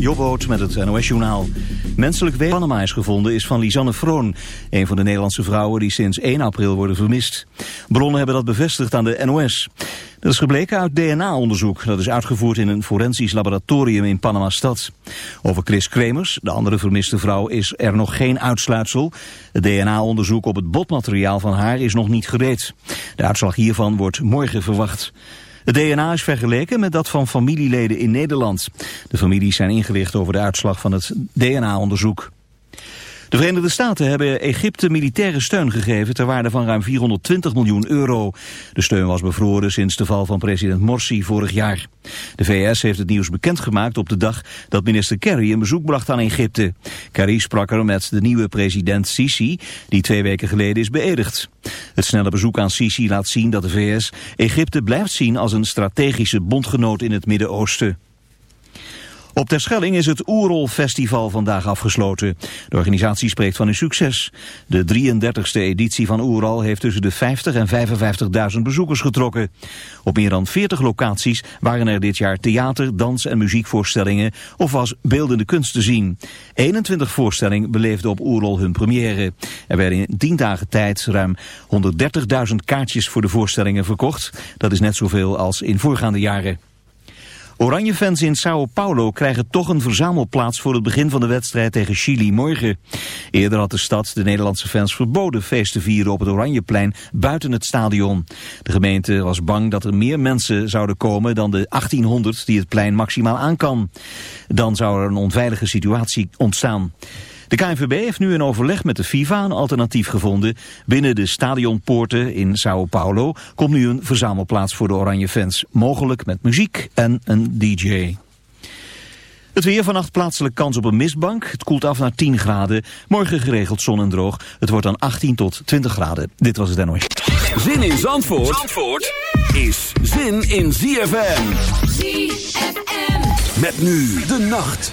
Jobboot met het NOS-journaal. Menselijk weefsel Panama is gevonden is van Lisanne Froon, een van de Nederlandse vrouwen die sinds 1 april worden vermist. Bronnen hebben dat bevestigd aan de NOS. Dat is gebleken uit DNA-onderzoek. Dat is uitgevoerd in een forensisch laboratorium in Panama-stad. Over Chris Kremers, de andere vermiste vrouw, is er nog geen uitsluitsel. Het DNA-onderzoek op het botmateriaal van haar is nog niet gereed. De uitslag hiervan wordt morgen verwacht. Het DNA is vergeleken met dat van familieleden in Nederland. De families zijn ingelicht over de uitslag van het DNA-onderzoek. De Verenigde Staten hebben Egypte militaire steun gegeven ter waarde van ruim 420 miljoen euro. De steun was bevroren sinds de val van president Morsi vorig jaar. De VS heeft het nieuws bekendgemaakt op de dag dat minister Kerry een bezoek bracht aan Egypte. Kerry sprak er met de nieuwe president Sisi, die twee weken geleden is beëdigd. Het snelle bezoek aan Sisi laat zien dat de VS Egypte blijft zien als een strategische bondgenoot in het Midden-Oosten. Op Terschelling is het Oerol Festival vandaag afgesloten. De organisatie spreekt van een succes. De 33e editie van Oerol heeft tussen de 50 en 55.000 bezoekers getrokken. Op meer dan 40 locaties waren er dit jaar theater, dans- en muziekvoorstellingen of was beeldende kunst te zien. 21 voorstellingen beleefden op Oerol hun première. Er werden in 10 dagen tijd ruim 130.000 kaartjes voor de voorstellingen verkocht. Dat is net zoveel als in voorgaande jaren. Oranje-fans in Sao Paulo krijgen toch een verzamelplaats voor het begin van de wedstrijd tegen Chili morgen. Eerder had de stad de Nederlandse fans verboden feest te vieren op het Oranjeplein buiten het stadion. De gemeente was bang dat er meer mensen zouden komen dan de 1800 die het plein maximaal aan kan. Dan zou er een onveilige situatie ontstaan. De KNVB heeft nu in overleg met de FIFA een alternatief gevonden. Binnen de stadionpoorten in Sao Paulo komt nu een verzamelplaats voor de oranje fans. Mogelijk met muziek en een DJ. Het weer vannacht plaatselijk kans op een mistbank. Het koelt af naar 10 graden. Morgen geregeld zon en droog. Het wordt dan 18 tot 20 graden. Dit was het NOS. Zin in Zandvoort, Zandvoort is zin in ZFM. ZFM. Met nu de nacht.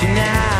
tonight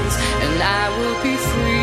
and I will be free.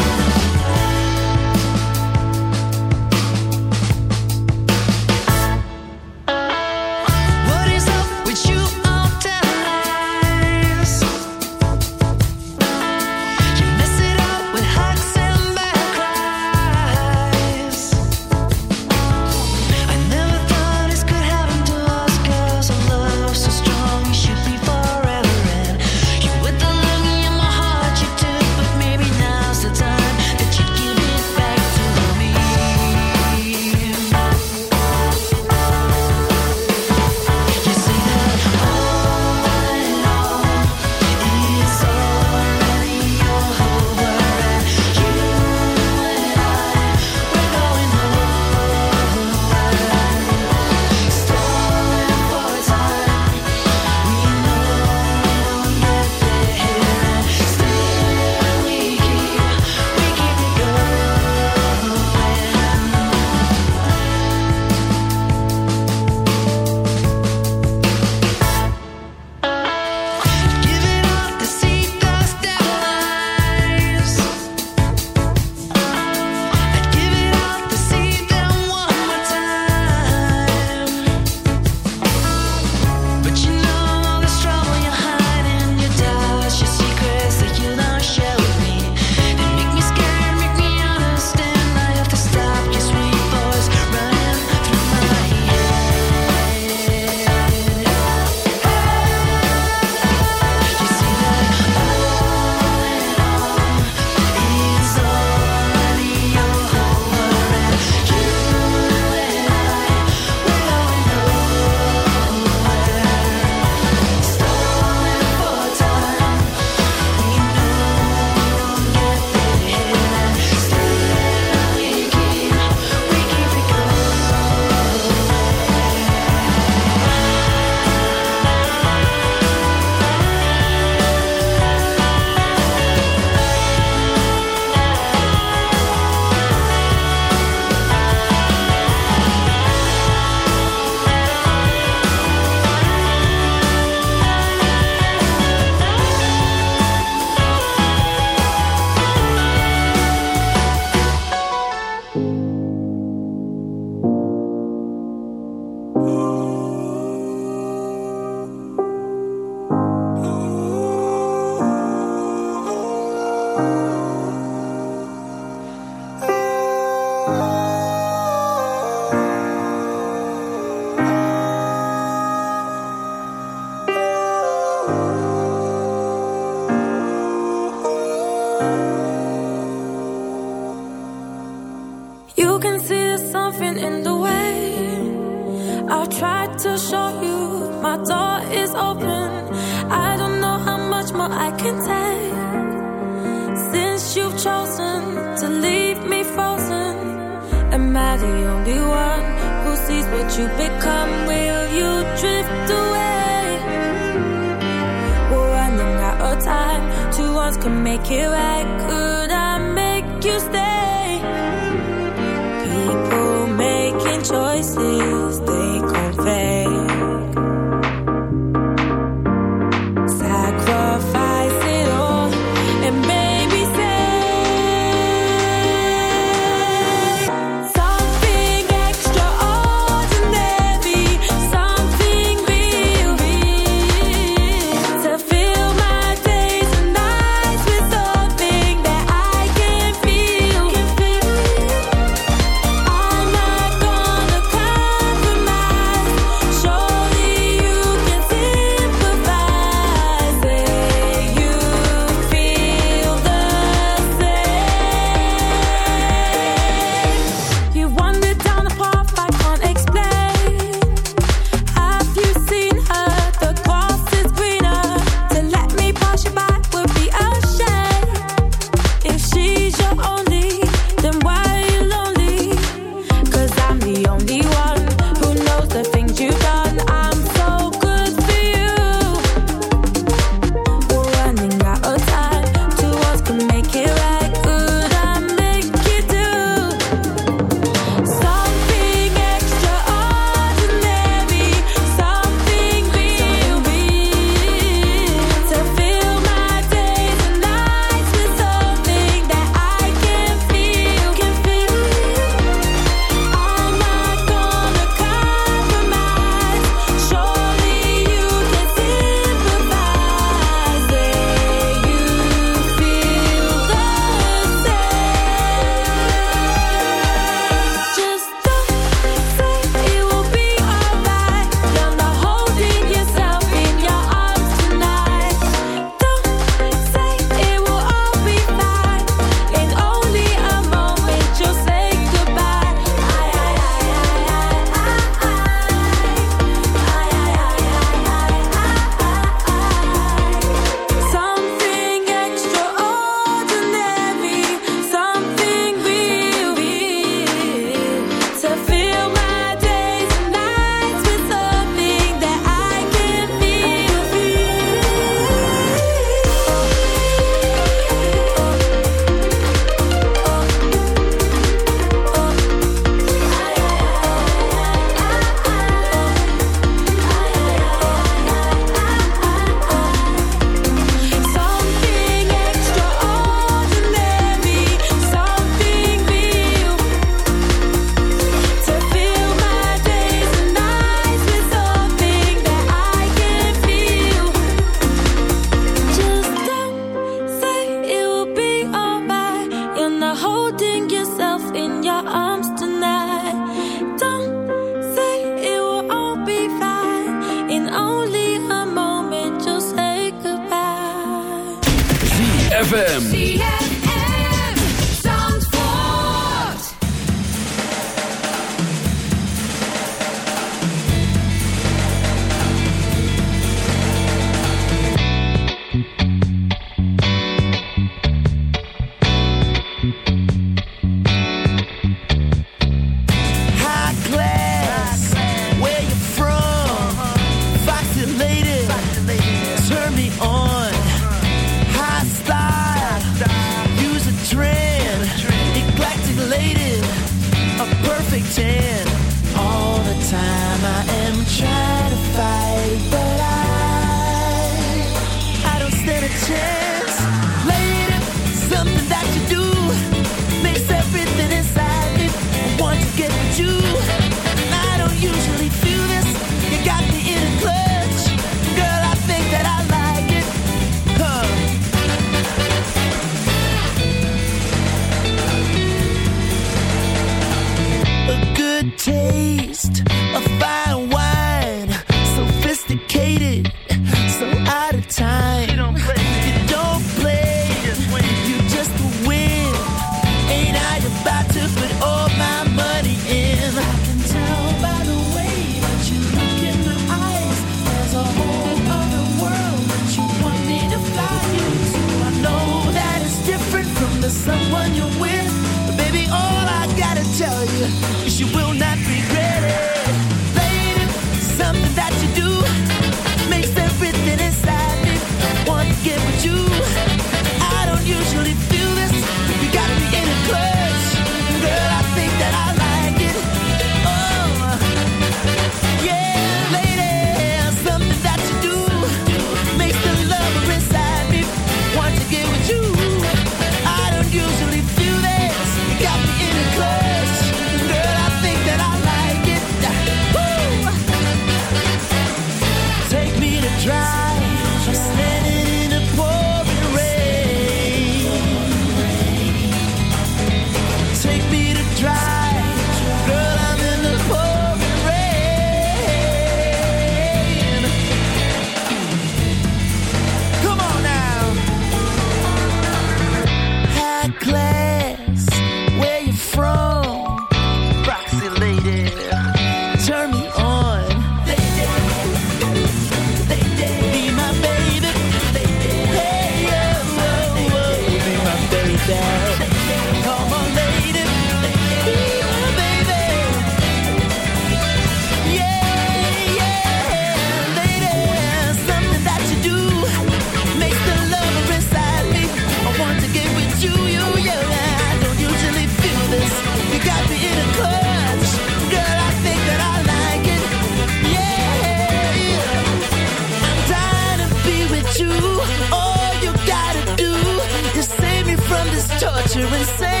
This torture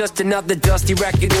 just another dusty record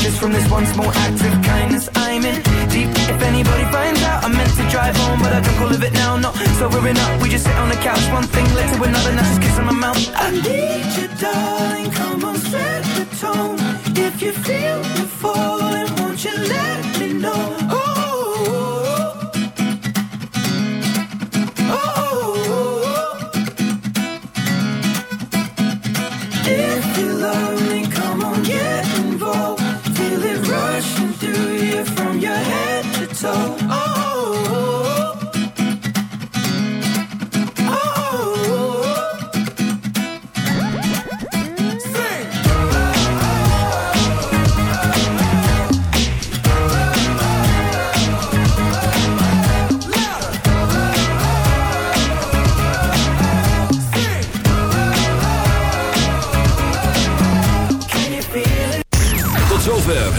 Just from this one small act of kindness, I'm in deep. If anybody finds out, I meant to drive home, but I drink all of it now. Not sobering up, we just sit on the couch. One thing led to another, now just kissing my mouth. I need you, darling. Come on, set the tone. If you feel me falling, won't you let me know?